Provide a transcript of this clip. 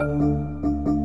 Thank you.